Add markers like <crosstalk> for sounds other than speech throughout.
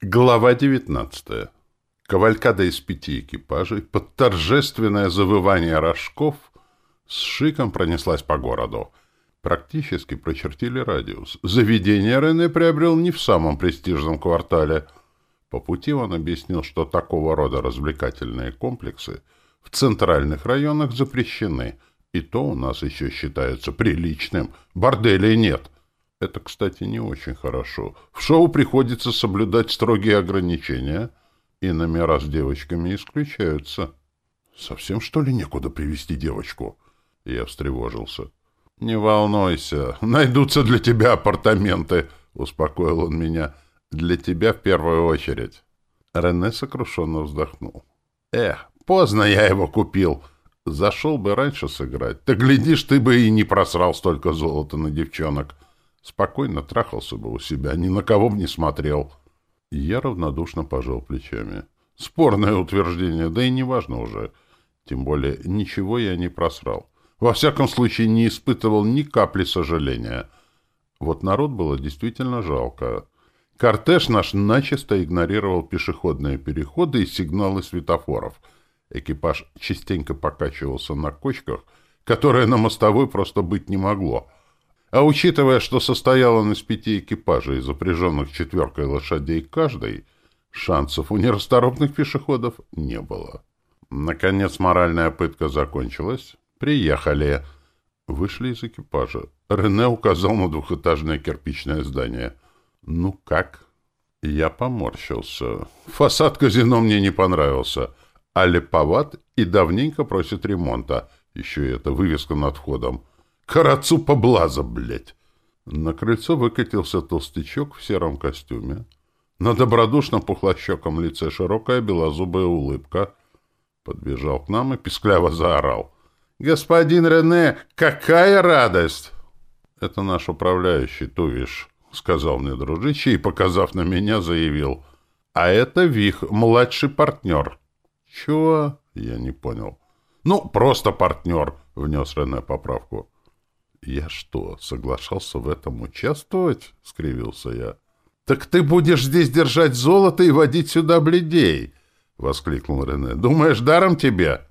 Глава 19. Кавалькада из пяти экипажей под торжественное завывание рожков с шиком пронеслась по городу. Практически прочертили радиус. Заведение Рене приобрел не в самом престижном квартале. По пути он объяснил, что такого рода развлекательные комплексы в центральных районах запрещены, и то у нас еще считается приличным. Борделей нет — это, кстати, не очень хорошо. В шоу приходится соблюдать строгие ограничения, и номера с девочками исключаются. Совсем, что ли, некуда привести девочку? Я встревожился. «Не волнуйся, найдутся для тебя апартаменты», — успокоил он меня. «Для тебя в первую очередь». Рене сокрушенно вздохнул. «Эх, поздно я его купил. Зашел бы раньше сыграть. Так, глядишь, ты бы и не просрал столько золота на девчонок». Спокойно трахался бы у себя, ни на кого бы не смотрел. я равнодушно пожал плечами. Спорное утверждение, да и неважно уже. Тем более, ничего я не просрал. Во всяком случае, не испытывал ни капли сожаления. Вот народ было действительно жалко. Кортеж наш начисто игнорировал пешеходные переходы и сигналы светофоров. Экипаж частенько покачивался на кочках, которые на мостовой просто быть не могло — а учитывая, что состоял он из пяти экипажей, запряженных четверкой лошадей каждой, шансов у нерасторопных пешеходов не было. Наконец моральная пытка закончилась. «Приехали!» Вышли из экипажа. Рене указал на двухэтажное кирпичное здание. «Ну как?» Я поморщился. Фасад казино мне не понравился. А леповат и давненько просит ремонта. Еще и эта вывеска над входом. Карацу поблаза, блядь! На крыльцо выкатился толстячок в сером костюме. На добродушном пухлощеком лице широкая белозубая улыбка. Подбежал к нам и пискляво заорал. «Господин Рене, какая радость!» «Это наш управляющий, Тувиш», — сказал мне дружище и, показав на меня, заявил. «А это Вих, младший партнер». «Чего?» — я не понял. «Ну, просто партнер», — внес Рене поправку. «Я что, соглашался в этом участвовать?» — скривился я. «Так ты будешь здесь держать золото и водить сюда бледей!» — воскликнул Рене. «Думаешь, даром тебе?»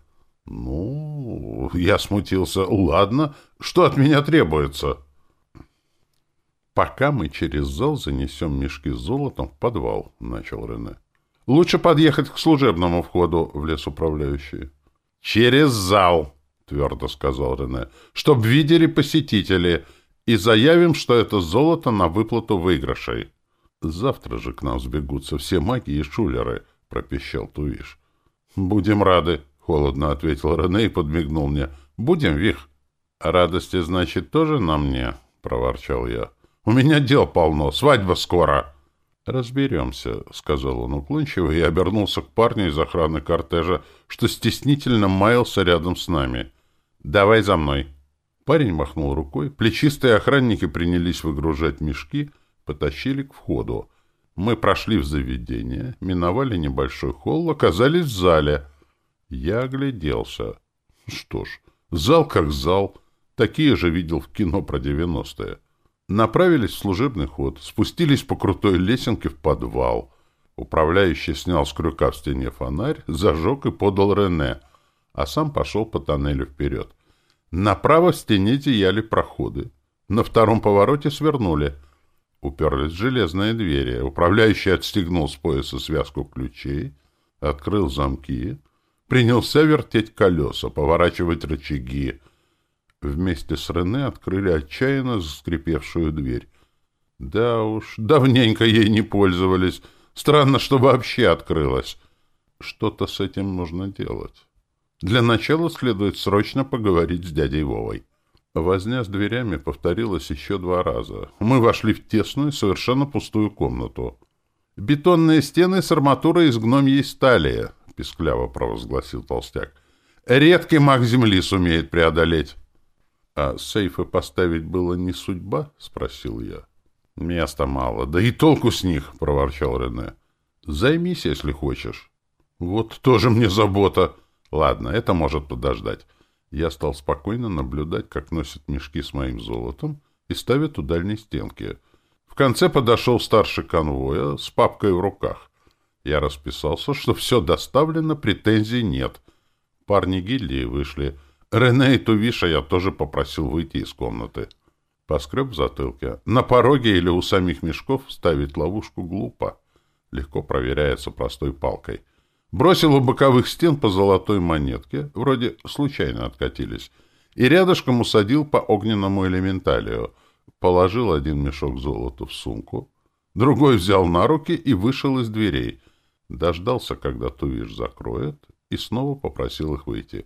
«Ну...» — я смутился. «Ладно, что от меня требуется?» «Пока мы через зал занесем мешки с золотом в подвал», — начал Рене. «Лучше подъехать к служебному входу», — в лес управляющий. «Через зал», — твердо сказал Рене, — «чтоб видели посетители, и заявим, что это золото на выплату выигрышей». «Завтра же к нам сбегутся все маги и шулеры», — пропищал Тувиш. «Будем рады», — холодно ответил Рене и подмигнул мне. «Будем, Вих». «Радости, значит, тоже на мне?» — проворчал я. «У меня дел полно, свадьба скоро». «Разберемся», — сказал он уклончиво и обернулся к парню из охраны кортежа, что стеснительно маялся рядом с нами. «Давай за мной». Парень махнул рукой. Плечистые охранники принялись выгружать мешки, потащили к входу. Мы прошли в заведение, миновали небольшой холл, оказались в зале. Я огляделся. Что ж, зал как зал. Такие же видел в кино про девяностые. Направились в служебный ход, спустились по крутой лесенке в подвал. Управляющий снял с крюка в стене фонарь, зажег и подал Рене, а сам пошел по тоннелю вперед. Направо в стене зияли проходы. На втором повороте свернули. Уперлись железные двери. Управляющий отстегнул с пояса связку ключей, открыл замки, принялся вертеть колеса, поворачивать рычаги. Вместе с Рене открыли отчаянно заскрипевшую дверь. Да уж, давненько ей не пользовались. Странно, что вообще открылась. Что-то с этим нужно делать. Для начала следует срочно поговорить с дядей Вовой. Возня с дверями повторилась еще два раза. Мы вошли в тесную, совершенно пустую комнату. «Бетонные стены с арматурой из гномьей стали», — пискляво провозгласил толстяк. «Редкий маг земли сумеет преодолеть». «А сейфы поставить было не судьба?» — спросил я. «Места мало, да и толку с них», — проворчал Рене. «Займись, если хочешь». «Вот тоже мне забота», Ладно, это может подождать. Я стал спокойно наблюдать, как носят мешки с моим золотом и ставят у дальней стенки. В конце подошел старший конвоя с папкой в руках. Я расписался, что <laughs> все доставлено, претензий нет. Парни гильдии вышли. Рене и Тувиша я тоже попросил выйти из комнаты. Поскреб в затылке. На пороге или у самих мешков ставить ловушку глупо. Легко проверяется простой палкой. Бросил у боковых стен по золотой монетке, вроде случайно откатились, и рядышком усадил по огненному элементалию. Положил один мешок золота в сумку, другой взял на руки и вышел из дверей. Дождался, когда Тувиш закроет, и снова попросил их выйти.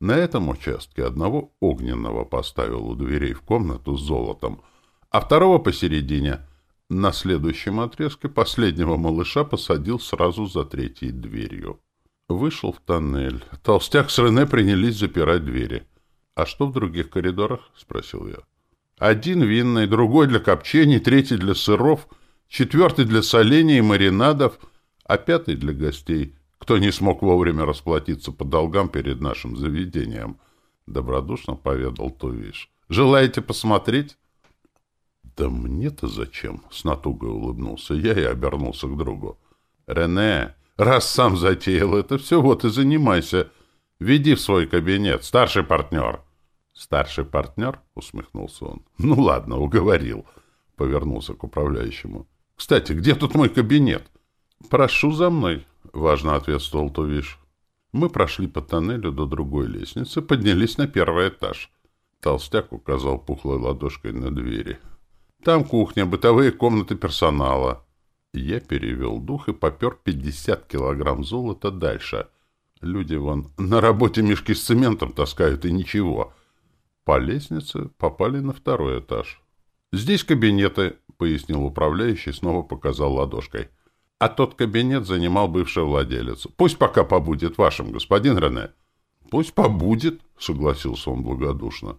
На этом участке одного огненного поставил у дверей в комнату с золотом, а второго посередине. На следующем отрезке последнего малыша посадил сразу за третьей дверью. Вышел в тоннель. Толстяк с Рене принялись запирать двери. — А что в других коридорах? — спросил я. — Один винный, другой для копчений, третий для сыров, четвертый для солений и маринадов, а пятый для гостей — кто не смог вовремя расплатиться по долгам перед нашим заведением, — добродушно поведал Тувиш. — Желаете посмотреть? — Да мне-то зачем? — с натугой улыбнулся я и обернулся к другу. — Рене, раз сам затеял это все, вот и занимайся. Веди в свой кабинет, старший партнер. — Старший партнер? — усмехнулся он. — Ну ладно, уговорил. Повернулся к управляющему. — Кстати, где тут мой кабинет? — Прошу за мной, — важно ответствовал Тувиш. Мы прошли по тоннелю до другой лестницы, поднялись на первый этаж. Толстяк указал пухлой ладошкой на двери. Там кухня, бытовые комнаты персонала. Я перевел дух и попер 50 килограмм золота дальше. Люди вон на работе мешки с цементом таскают, и ничего. По лестнице попали на второй этаж. «Здесь кабинеты», — пояснил управляющий, снова показал ладошкой. — а тот кабинет занимал бывший владелец. Пусть пока побудет вашим, господин Рене. Пусть побудет, согласился он благодушно.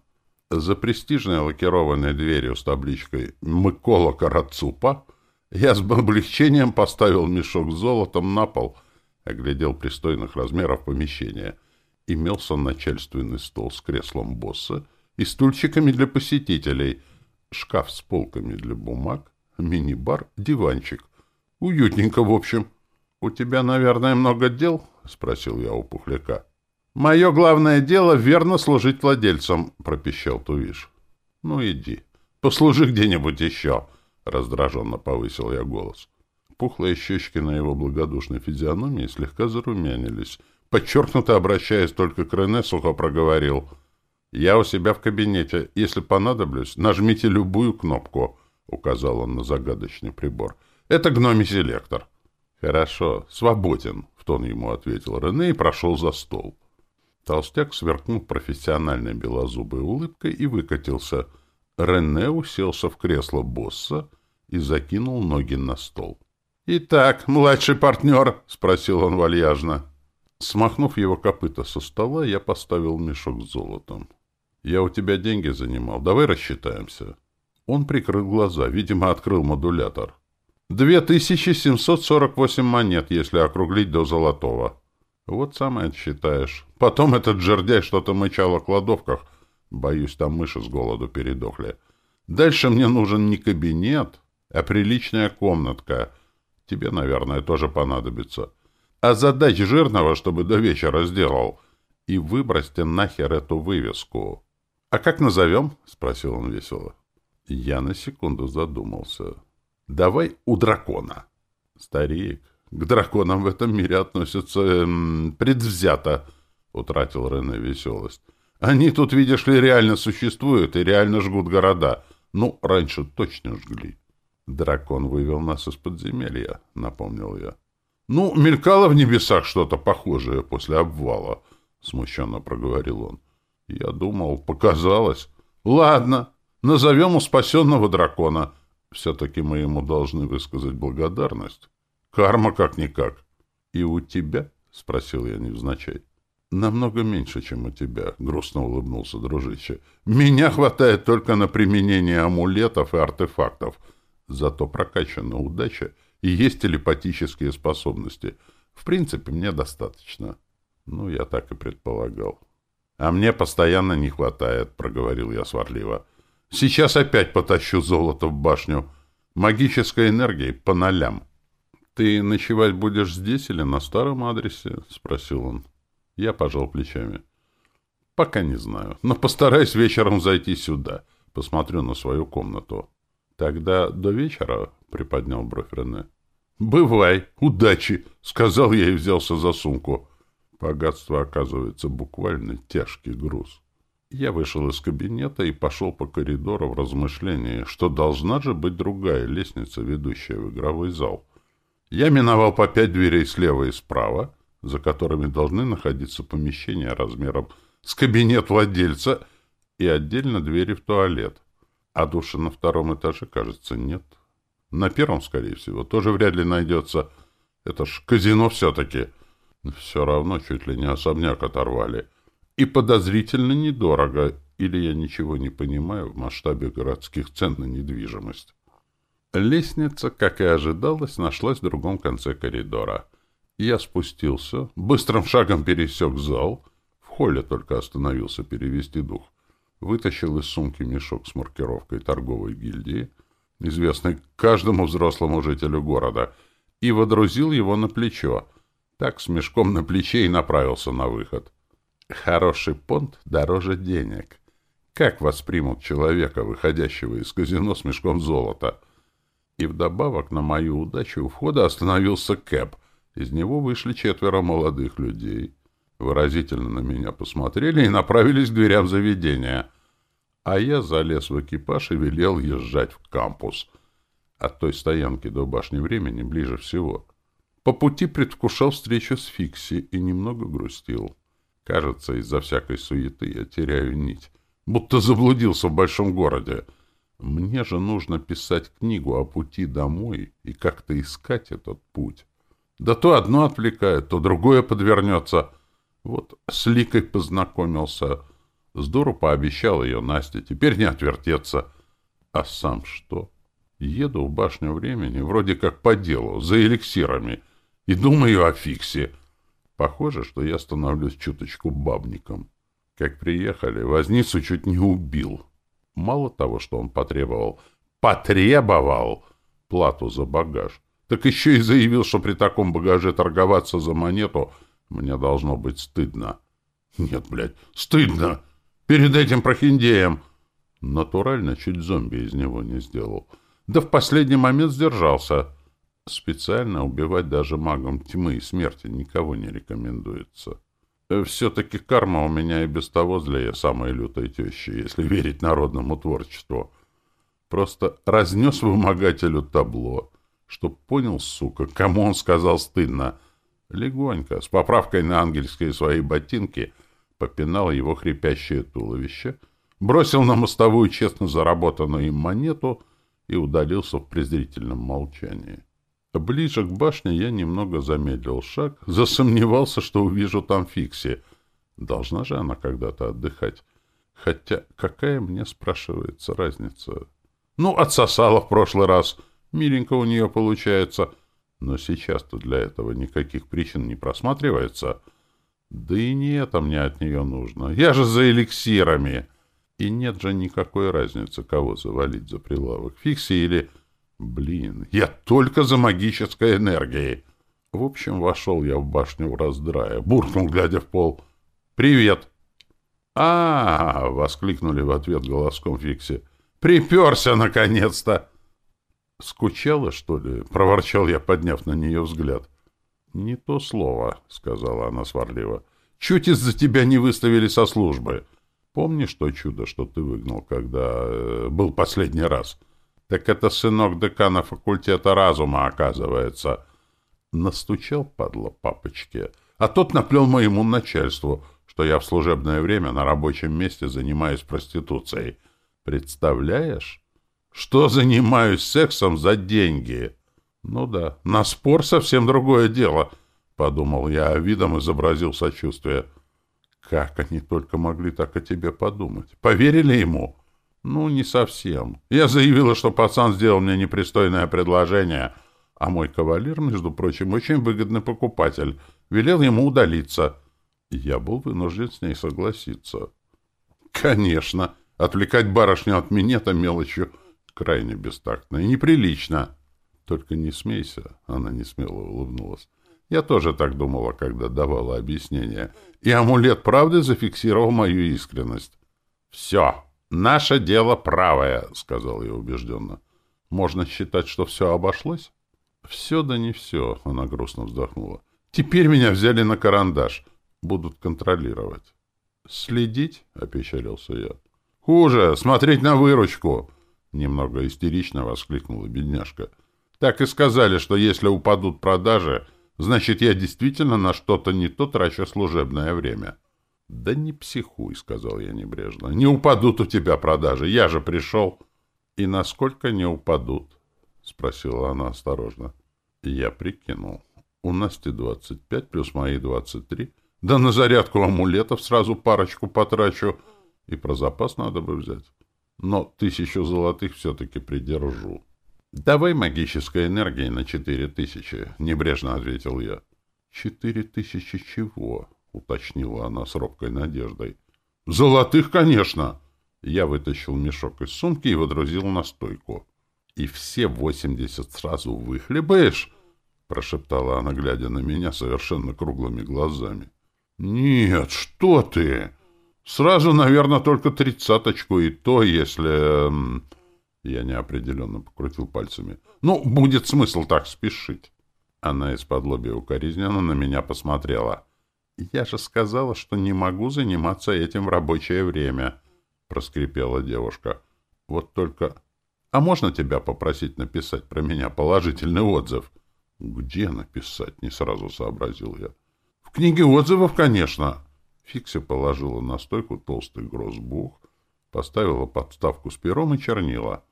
За престижной лакированной дверью с табличкой «Микола Карацупа» я с облегчением поставил мешок с золотом на пол, оглядел пристойных размеров помещения. Имелся начальственный стол с креслом босса и стульчиками для посетителей, шкаф с полками для бумаг, мини-бар, диванчик. Уютненько, в общем. — У тебя, наверное, много дел? — спросил я у пухляка. — Мое главное дело — верно служить владельцам, — пропищал Тувиш. — Ну, иди. Послужи где-нибудь еще, — раздраженно повысил я голос. Пухлые щечки на его благодушной физиономии слегка зарумянились. Подчеркнуто обращаясь только к Рене, сухо проговорил. — Я у себя в кабинете. Если понадоблюсь, нажмите любую кнопку, — указал он на загадочный прибор. — это гномий селектор. Хорошо, свободен, в тон ему ответил Рене и прошел за стол. Толстяк сверкнул профессиональной белозубой улыбкой и выкатился. Рене уселся в кресло босса и закинул ноги на стол. «Итак, младший партнер?» — спросил он вальяжно. Смахнув его копыта со стола, я поставил мешок с золотом. «Я у тебя деньги занимал. Давай рассчитаемся». Он прикрыл глаза, видимо, открыл модулятор. 2748 монет, если округлить до золотого. Вот самое считаешь. Потом <laughs> этот жердяй что-то мычал о кладовках. Боюсь, там мыши с голоду передохли. Дальше мне нужен не кабинет, а приличная комнатка. Тебе, наверное, тоже понадобится. А задач жирного, чтобы до вечера сделал. И выбросьте нахер эту вывеску. — А как назовем? — спросил он весело. Я на секунду задумался. Давай у дракона. Старик, к драконам в этом мире относятся эм, предвзято, утратил Рене веселость. Они тут, видишь ли, реально существуют и реально жгут города. Ну, раньше точно жгли. Дракон вывел нас из подземелья, напомнил я. Ну, мелькало в небесах что-то похожее после обвала, смущенно проговорил он. Я думал, показалось. Ладно, назовем у спасенного дракона — все-таки мы ему должны высказать благодарность. Карма как-никак. — И у тебя? — спросил я невзначай. — Намного меньше, чем у тебя, — грустно улыбнулся дружище. — Меня хватает только на применение амулетов и артефактов. Зато прокачана удача и есть телепатические способности. В принципе, мне достаточно. Ну, я так и предполагал. — А мне постоянно не хватает, — проговорил я сварливо. — Сейчас опять потащу золото в башню. Магической энергией по нолям. «Ты ночевать будешь здесь или на старом адресе?» — спросил он. Я пожал плечами. «Пока не знаю, но постараюсь вечером зайти сюда. Посмотрю на свою комнату». «Тогда до вечера?» — приподнял бровь Рене. «Бывай, удачи!» — сказал я и взялся за сумку. Богатство, оказывается, буквально тяжкий груз. Я вышел из кабинета и пошел по коридору в размышлении, что должна же быть другая лестница, ведущая в игровой зал. Я миновал по пять дверей слева и справа, за которыми должны находиться помещения размером с кабинет владельца и отдельно двери в туалет. А души на втором этаже, кажется, нет. На первом, скорее всего, тоже вряд ли найдется. Это ж казино все-таки. Все равно чуть ли не особняк оторвали. И подозрительно недорого, или я ничего не понимаю в масштабе городских цен на недвижимость. Лестница, как и ожидалось, нашлась в другом конце коридора. Я спустился, быстрым шагом пересек зал, в холле только остановился перевести дух, вытащил из сумки мешок с маркировкой торговой гильдии, известный каждому взрослому жителю города, и водрузил его на плечо. Так с мешком на плече и направился на выход. Хороший понт дороже денег. Как воспримут человека, выходящего из казино с мешком золота? И вдобавок на мою удачу у входа остановился Кэп. Из него вышли четверо молодых людей. Выразительно на меня посмотрели и направились к дверям заведения — а я залез в экипаж и велел езжать в кампус. От той стоянки до башни времени ближе всего. По пути предвкушал встречу с Фикси и немного грустил. Кажется, из-за всякой суеты я теряю нить. Будто заблудился в большом городе. Мне же нужно писать книгу о пути домой и как-то искать этот путь. Да то одно отвлекает, то другое подвернется. Вот с Ликой познакомился — Здорово пообещал ее Настя. Теперь не отвертеться. А сам что? Еду в башню времени, вроде как по делу, за эликсирами, и думаю о фиксе. Похоже, что я становлюсь чуточку бабником. Как приехали, возницу чуть не убил. Мало того, что он потребовал, потребовал плату за багаж, так еще и заявил, что при таком багаже торговаться за монету мне должно быть стыдно. Нет, блядь, стыдно! Перед этим прохиндеем. Натурально чуть зомби из него не сделал. Да в последний момент сдержался. Специально убивать даже магом тьмы и смерти никого не рекомендуется. Э, все-таки карма у меня и без того злее самой лютой тещи, если верить народному творчеству. Просто разнес вымогателю табло, чтоб понял, сука, кому он сказал стыдно. Легонько, с поправкой на ангельские свои ботинки — попинал его хрипящее туловище, бросил на мостовую честно заработанную им монету и удалился в презрительном молчании. Ближе к башне я немного замедлил шаг, засомневался, что увижу там Фикси. Должна же она когда-то отдыхать. Хотя какая мне, спрашивается, разница? Ну, отсосала в прошлый раз. Миленько у нее получается. Но сейчас-то для этого никаких причин не просматривается. — да и не это мне от нее нужно. Я же за эликсирами. И нет же никакой разницы, кого завалить за прилавок. Фикси или... Блин, я только за магической энергией. В общем, вошел я в башню в раздрая, буркнул, глядя в пол. «Привет!» а, -а, -а воскликнули в ответ голоском Фикси. «Приперся, наконец-то!» «Скучала, что ли?» — проворчал я, подняв на нее взгляд. «Не то слово», — сказала она сварливо. «Чуть из-за тебя не выставили со службы. Помнишь то чудо, что ты выгнал, когда э, был последний раз? Так это сынок декана факультета разума, оказывается». Настучал, падла, папочке, а тот наплел моему начальству, что я в служебное время на рабочем месте занимаюсь проституцией. Представляешь? Что занимаюсь сексом за деньги?» Ну да, на спор совсем другое дело, подумал я, а видом изобразил сочувствие. Как они только могли так о тебе подумать? Поверили ему? Ну, не совсем. Я заявила, что пацан сделал мне непристойное предложение, а мой кавалер, между прочим, очень выгодный покупатель, велел ему удалиться. Я был вынужден с ней согласиться. Конечно, Отвлекать барышню от минета мелочью крайне бестактно и неприлично. Только не смейся, она не смело улыбнулась. Я тоже так думала, когда давала объяснение. И амулет правды зафиксировал мою искренность. «Все, наше дело правое», — сказал я убежденно. «Можно считать, что все обошлось?» «Все да не все», — она грустно вздохнула. «Теперь меня взяли на карандаш. Будут контролировать». «Следить?» — опечалился я. «Хуже! Смотреть на выручку!» Немного истерично воскликнула бедняжка. «Так и сказали, что если упадут продажи, значит, я действительно на что-то не то трачу служебное время». «Да не психуй», — сказал я небрежно. «Не упадут у тебя продажи, я же пришел». «И насколько не упадут?» — спросила она осторожно. Я прикинул. «У Насти двадцать пять плюс мои двадцать три. Да на зарядку амулетов сразу парочку потрачу». И про запас надо бы взять. Но тысячу золотых все-таки придержу. «Давай магической энергии на четыре тысячи», — небрежно ответил я. «Четыре тысячи чего?» — уточнила она с робкой надеждой. «Золотых, конечно!» Я вытащил мешок из сумки и водрузил на стойку. «И все восемьдесят сразу выхлебаешь?» — прошептала она, глядя на меня совершенно круглыми глазами. «Нет, что ты!» Сразу, наверное, только тридцаточку, и то, если... Эм, я неопределенно покрутил пальцами. Ну, будет смысл так спешить. Она из-под лобья укоризненно на меня посмотрела. «Я же сказала, что не могу заниматься этим в рабочее время», — проскрипела девушка. «Вот только... А можно тебя попросить написать про меня положительный отзыв?» «Где написать?» — не сразу сообразил я. «В книге отзывов, конечно». Фикси положила на стойку толстый грозбух, поставила подставку с пером и чернила.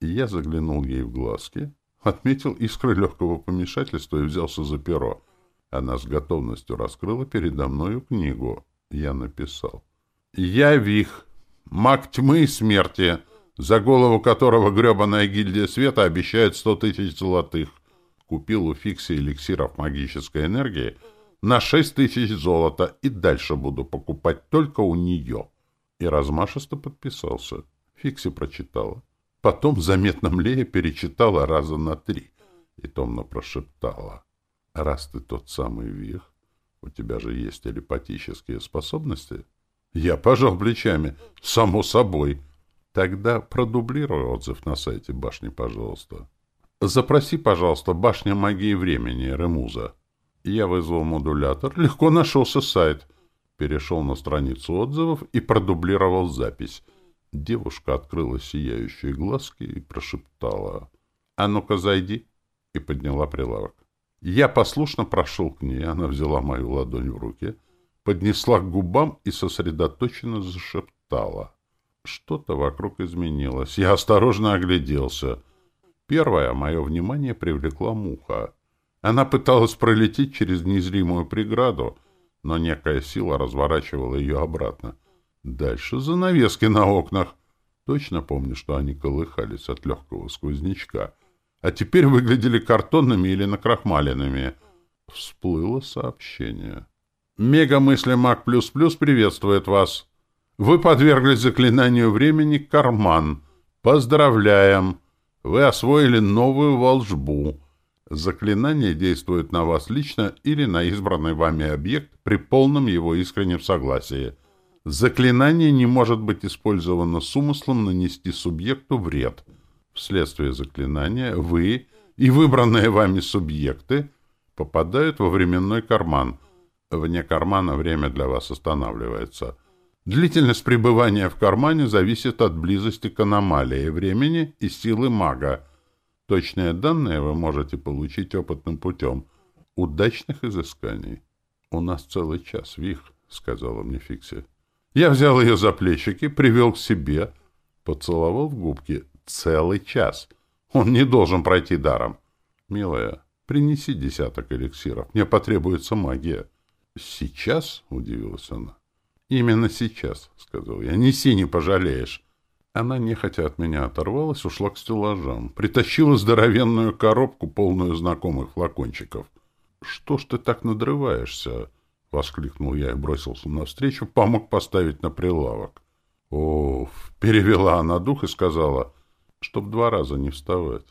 И я заглянул ей в глазки, отметил искры легкого помешательства и взялся за перо. Она с готовностью раскрыла передо мною книгу. Я написал. «Я Вих, маг тьмы и смерти, за голову которого гребаная гильдия света обещает сто тысяч золотых. Купил у Фикси эликсиров магической энергии — на шесть тысяч золота и дальше буду покупать только у нее. И размашисто подписался. Фикси прочитала. Потом, заметно млея, перечитала раза на три и томно прошептала. «Раз ты тот самый Вих, у тебя же есть телепатические способности?» Я пожал плечами. «Само собой». Тогда продублируй отзыв на сайте башни, пожалуйста. Запроси, пожалуйста, башня магии времени, Ремуза. Я вызвал модулятор, легко нашелся сайт. Перешел на страницу отзывов и продублировал запись. Девушка открыла сияющие глазки и прошептала. «А ну-ка, зайди!» и подняла прилавок. Я послушно прошел к ней, она взяла мою ладонь в руки, поднесла к губам и сосредоточенно зашептала. Что-то вокруг изменилось. Я осторожно огляделся. Первое мое внимание привлекла муха. Она пыталась пролететь через незримую преграду, но некая сила разворачивала ее обратно. Дальше занавески на окнах. Точно помню, что они колыхались от легкого сквознячка, а теперь выглядели картонными или накрахмаленными. Всплыло сообщение. «Мега-мысли Маг Плюс Плюс приветствует вас. Вы подверглись заклинанию времени «Карман». Поздравляем! Вы освоили новую волжбу — Заклинание действует на вас лично или на избранный вами объект при полном его искреннем согласии. Заклинание не может быть использовано с умыслом нанести субъекту вред. Вследствие заклинания вы и выбранные вами субъекты попадают во временной карман. Вне кармана время для вас останавливается. Длительность пребывания в кармане зависит от близости к аномалии времени и силы мага. Точные данные вы можете получить опытным путем. Удачных изысканий. — У нас целый час, Вих, — сказала мне Фикси. Я взял ее за плечики, привел к себе, поцеловал в губки. Целый час. Он не должен пройти даром. — Милая, принеси десяток эликсиров. Мне потребуется магия. — Сейчас? — удивилась она. — Именно сейчас, — сказал я. — Неси, не пожалеешь. Она нехотя от меня оторвалась, ушла к стеллажам. Притащила здоровенную коробку, полную знакомых флакончиков. — Что ж ты так надрываешься? — воскликнул я и бросился навстречу, помог поставить на прилавок. Оф, перевела она дух и сказала, чтоб два раза не вставать.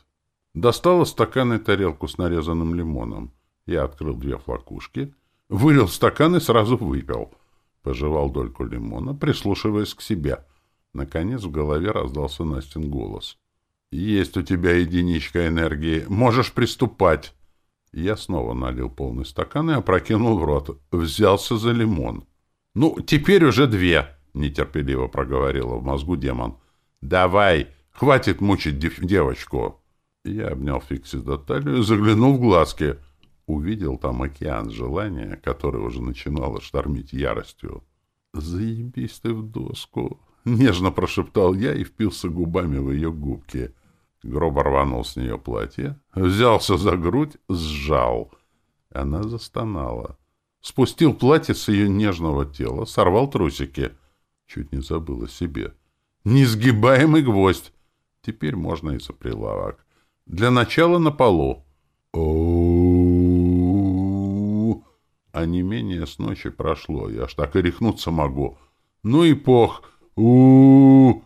Достала стакан и тарелку с нарезанным лимоном. Я открыл две флакушки, вылил стакан и сразу выпил. Пожевал дольку лимона, прислушиваясь к себе. Наконец в голове раздался Настин голос. «Есть у тебя единичка энергии. Можешь приступать!» Я снова налил полный стакан и опрокинул в рот. Взялся за лимон. «Ну, теперь уже две!» — нетерпеливо проговорила в мозгу демон. «Давай! Хватит мучить дев девочку!» Я обнял Фикси до талию и заглянул в глазки. Увидел там океан желания, который уже начинало штормить яростью. «Заебись ты в доску!» — нежно прошептал я и впился губами в ее губки. Гроб рванул с нее платье, взялся за грудь, сжал. Она застонала. Спустил платье с ее нежного тела, сорвал трусики. Чуть не забыл о себе. Несгибаемый гвоздь. Теперь можно и за прилавок. Для начала на полу. о А не менее с ночи прошло. Я аж так и рехнуться могу. Ну и пох. у